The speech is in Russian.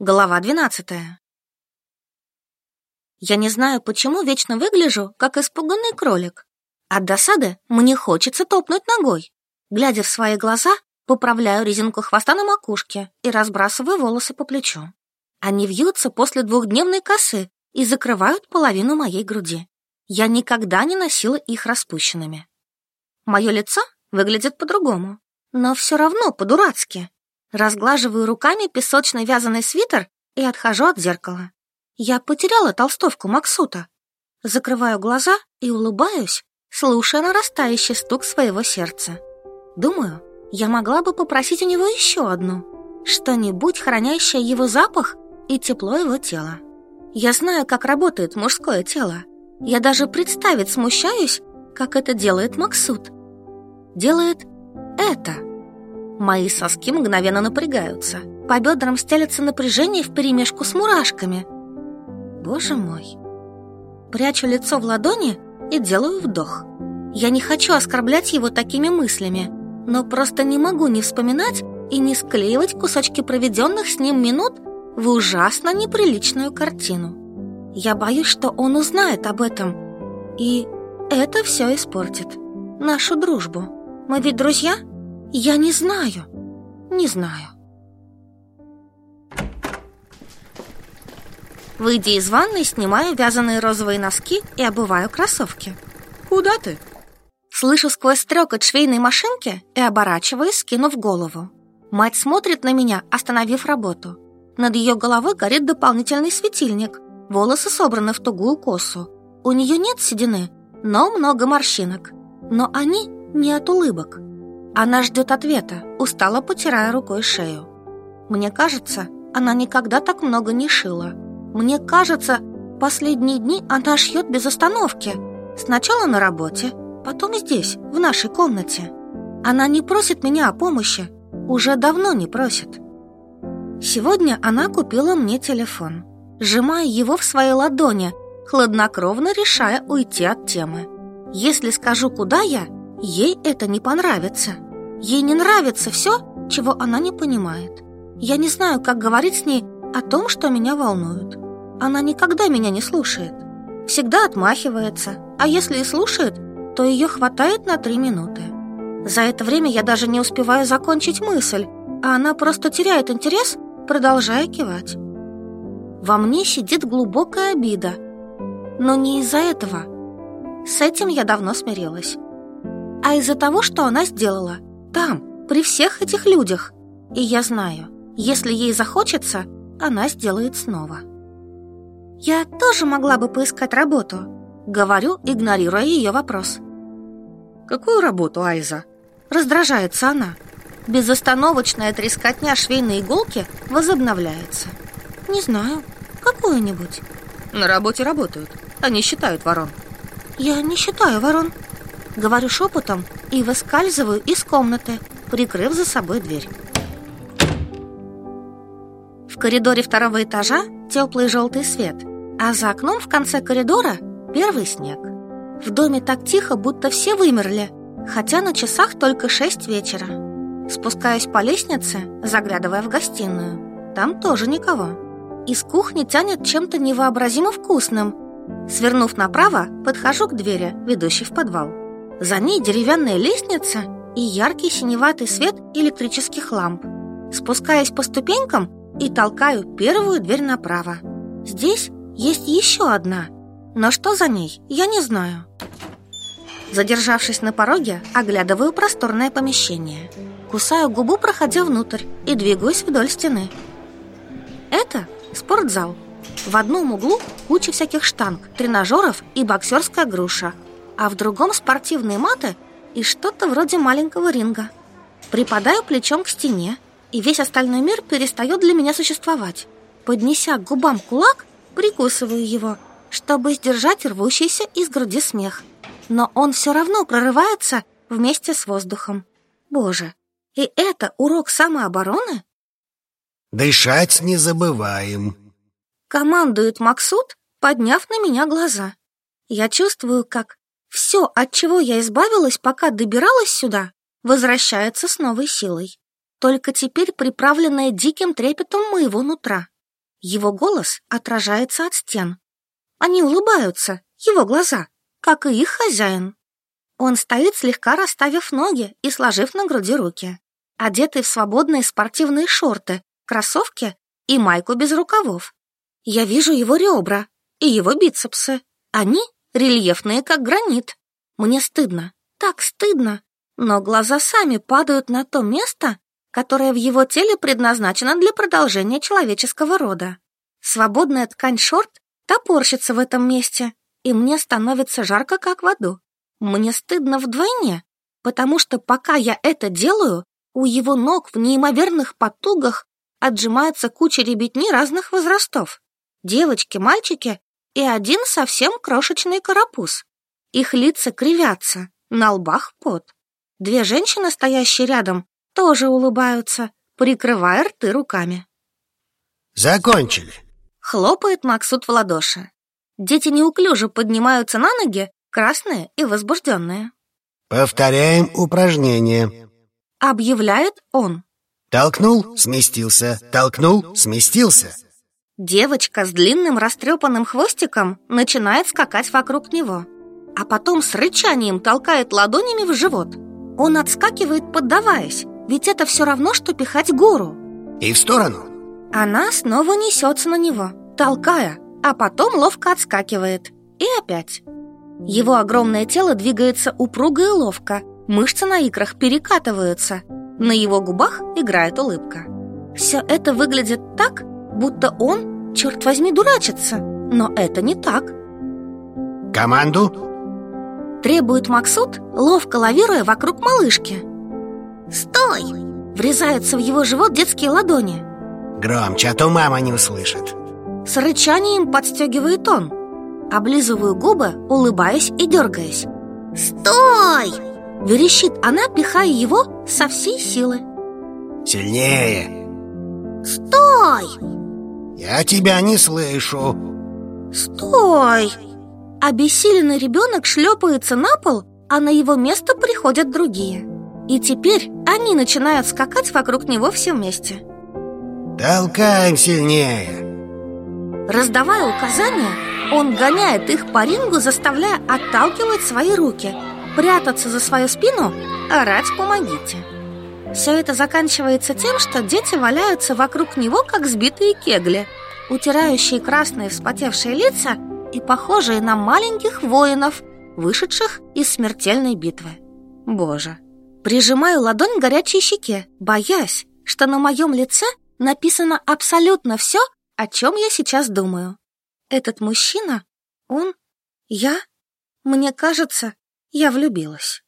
Глава двенадцатая. Я не знаю, почему вечно выгляжу, как испуганный кролик. От досады мне хочется топнуть ногой. Глядя в свои глаза, поправляю резинку хвоста на макушке и разбрасываю волосы по плечу. Они вьются после двухдневной косы и закрывают половину моей груди. Я никогда не носила их распущенными. Мое лицо выглядит по-другому, но все равно по-дурацки. Разглаживаю руками песочный вязаный свитер и отхожу от зеркала. Я потеряла толстовку Максута. Закрываю глаза и улыбаюсь, слушая нарастающий стук своего сердца. Думаю, я могла бы попросить у него еще одну. Что-нибудь, хранящее его запах и тепло его тела. Я знаю, как работает мужское тело. Я даже представить смущаюсь, как это делает Максут. Делает это. Мои соски мгновенно напрягаются. По бедрам стелется напряжение вперемешку с мурашками. Боже мой. Прячу лицо в ладони и делаю вдох. Я не хочу оскорблять его такими мыслями, но просто не могу не вспоминать и не склеивать кусочки проведенных с ним минут в ужасно неприличную картину. Я боюсь, что он узнает об этом, и это все испортит. Нашу дружбу. Мы ведь друзья? Я не знаю. Не знаю. Выйдя из ванной, снимаю вязаные розовые носки и обуваю кроссовки. Куда ты? Слышу сквозь стрекот швейной машинки и оборачиваюсь, скинув голову. Мать смотрит на меня, остановив работу. Над ее головой горит дополнительный светильник. Волосы собраны в тугую косу. У нее нет седины, но много морщинок. Но они не от улыбок. Она ждет ответа, устало потирая рукой шею. Мне кажется, она никогда так много не шила. Мне кажется, последние дни она шьет без остановки. Сначала на работе, потом здесь, в нашей комнате. Она не просит меня о помощи, уже давно не просит. Сегодня она купила мне телефон. Сжимая его в своей ладони, хладнокровно решая уйти от темы. Если скажу, куда я, ей это не понравится. Ей не нравится все, чего она не понимает. Я не знаю, как говорить с ней о том, что меня волнует. Она никогда меня не слушает. Всегда отмахивается, а если и слушает, то ее хватает на три минуты. За это время я даже не успеваю закончить мысль, а она просто теряет интерес, продолжая кивать. Во мне сидит глубокая обида, но не из-за этого. С этим я давно смирилась. А из-за того, что она сделала – там, при всех этих людях. И я знаю, если ей захочется, она сделает снова. Я тоже могла бы поискать работу, говорю, игнорируя ее вопрос. Какую работу, Айза? Раздражается она. Безостановочная трескотня швейной иголки возобновляется. Не знаю, какую-нибудь. На работе работают, они считают ворон. Я не считаю ворон. Говорю шепотом и выскальзываю из комнаты, прикрыв за собой дверь. В коридоре второго этажа теплый желтый свет, а за окном в конце коридора первый снег. В доме так тихо, будто все вымерли, хотя на часах только шесть вечера. Спускаюсь по лестнице, заглядывая в гостиную. Там тоже никого. Из кухни тянет чем-то невообразимо вкусным. Свернув направо, подхожу к двери, ведущей в подвал. За ней деревянная лестница и яркий синеватый свет электрических ламп. Спускаясь по ступенькам и толкаю первую дверь направо. Здесь есть еще одна, но что за ней, я не знаю. Задержавшись на пороге, оглядываю просторное помещение. Кусаю губу, проходя внутрь, и двигаюсь вдоль стены. Это спортзал. В одном углу куча всяких штанг, тренажеров и боксерская груша – а в другом спортивные маты и что-то вроде маленького ринга. Припадаю плечом к стене, и весь остальной мир перестает для меня существовать. Поднеся к губам кулак, прикусываю его, чтобы сдержать рвущийся из груди смех. Но он все равно прорывается вместе с воздухом. Боже, и это урок самообороны? «Дышать не забываем», — командует Максут, подняв на меня глаза. Я чувствую, как все, от чего я избавилась, пока добиралась сюда, возвращается с новой силой. Только теперь приправленная диким трепетом моего нутра. Его голос отражается от стен. Они улыбаются, его глаза, как и их хозяин. Он стоит, слегка расставив ноги и сложив на груди руки, одетый в свободные спортивные шорты, кроссовки и майку без рукавов. Я вижу его ребра и его бицепсы. Они рельефные, как гранит. Мне стыдно, так стыдно, но глаза сами падают на то место, которое в его теле предназначено для продолжения человеческого рода. Свободная ткань шорт топорщится в этом месте, и мне становится жарко, как в аду. Мне стыдно вдвойне, потому что пока я это делаю, у его ног в неимоверных потугах отжимается куча ребятни разных возрастов. Девочки, мальчики и один совсем крошечный карапуз. Их лица кривятся, на лбах пот. Две женщины, стоящие рядом, тоже улыбаются, прикрывая рты руками. Закончили. Хлопает Максут в ладоши. Дети неуклюже поднимаются на ноги, красные и возбужденные. Повторяем упражнение. Объявляет он. Толкнул, сместился, толкнул, сместился. Девочка с длинным растрепанным хвостиком начинает скакать вокруг него, а потом с рычанием толкает ладонями в живот. Он отскакивает, поддаваясь, ведь это все равно, что пихать гору. И в сторону. Она снова несется на него, толкая, а потом ловко отскакивает. И опять. Его огромное тело двигается упруго и ловко, мышцы на икрах перекатываются, на его губах играет улыбка. Все это выглядит так, будто он, черт возьми, дурачится, но это не так. Команду? Требует Максут, ловко лавируя вокруг малышки. «Стой!» Врезаются в его живот детские ладони. Громче, а то мама не услышит. С рычанием подстегивает он. Облизываю губы, улыбаясь и дергаясь. «Стой!» Верещит она, пихая его со всей силы. Сильнее. «Стой!» Я тебя не слышу. «Стой!» Обессиленный ребенок шлепается на пол, а на его место приходят другие. И теперь они начинают скакать вокруг него все вместе. Толкаем сильнее. Раздавая указания, он гоняет их по рингу, заставляя отталкивать свои руки, прятаться за свою спину, орать «помогите». Все это заканчивается тем, что дети валяются вокруг него, как сбитые кегли, утирающие красные вспотевшие лица и похожие на маленьких воинов, вышедших из смертельной битвы. Боже! Прижимаю ладонь к горячей щеке, боясь, что на моем лице написано абсолютно все, о чем я сейчас думаю. Этот мужчина, он, я, мне кажется, я влюбилась.